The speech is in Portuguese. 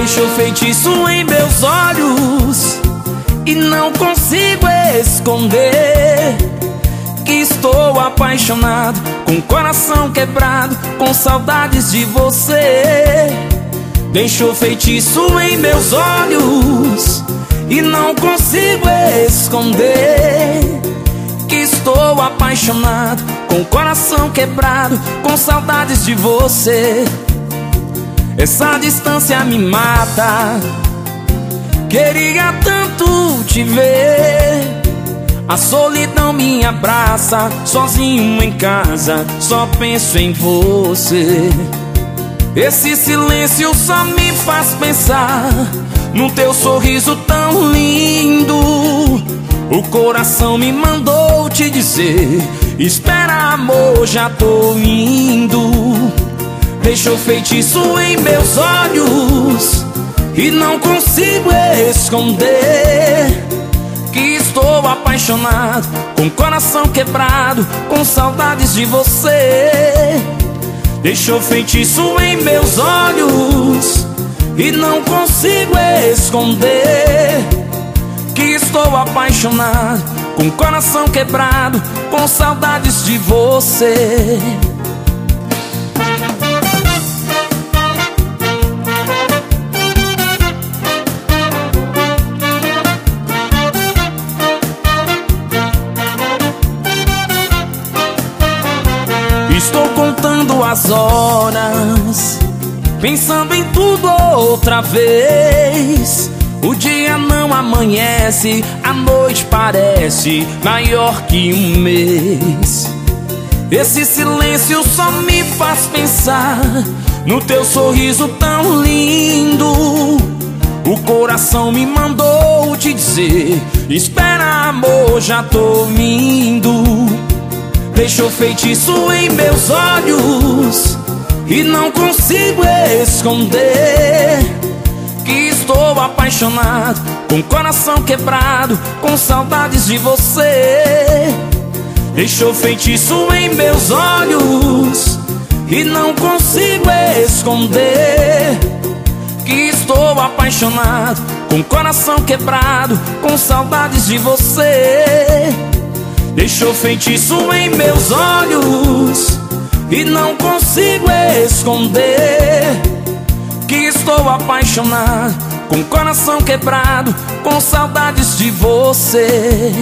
Deixou feitiço em meus olhos e não consigo esconder que estou apaixonado, com o coração quebrado, com saudades de você. Deixou feitiço em meus olhos e não consigo esconder que estou apaixonado, com o coração quebrado, com saudades de você. Essa distância me mata. Queria tanto te ver. A solidão me abraça, sozinho em casa, só penso em você. Esse silêncio só me faz pensar no teu sorriso tão lindo. O coração me mandou te dizer: Espera, amor, já tô indo. Deixou feitiço em meus olhos e não consigo esconder que estou apaixonado, com coração quebrado, com saudades de você. Deixou feitiço em meus olhos e não consigo esconder que estou apaixonado, com coração quebrado, com saudades de você. Estou contando as horas, pensando em tudo outra vez. O dia não amanhece, a noite parece maior que um mês. Esse silêncio só me faz pensar no teu sorriso tão lindo. O coração me mandou te dizer: Espera, amor, já tô indo. Deixou feitiço em meus olhos e não consigo esconder que estou apaixonado, com coração quebrado, com saudades de você. Deixou feitiço em meus olhos e não consigo esconder que estou apaixonado, com coração quebrado, com saudades de você. Deixou feitiço em meus olhos e não consigo esconder que estou apaixonado, com coração quebrado, com saudades de você.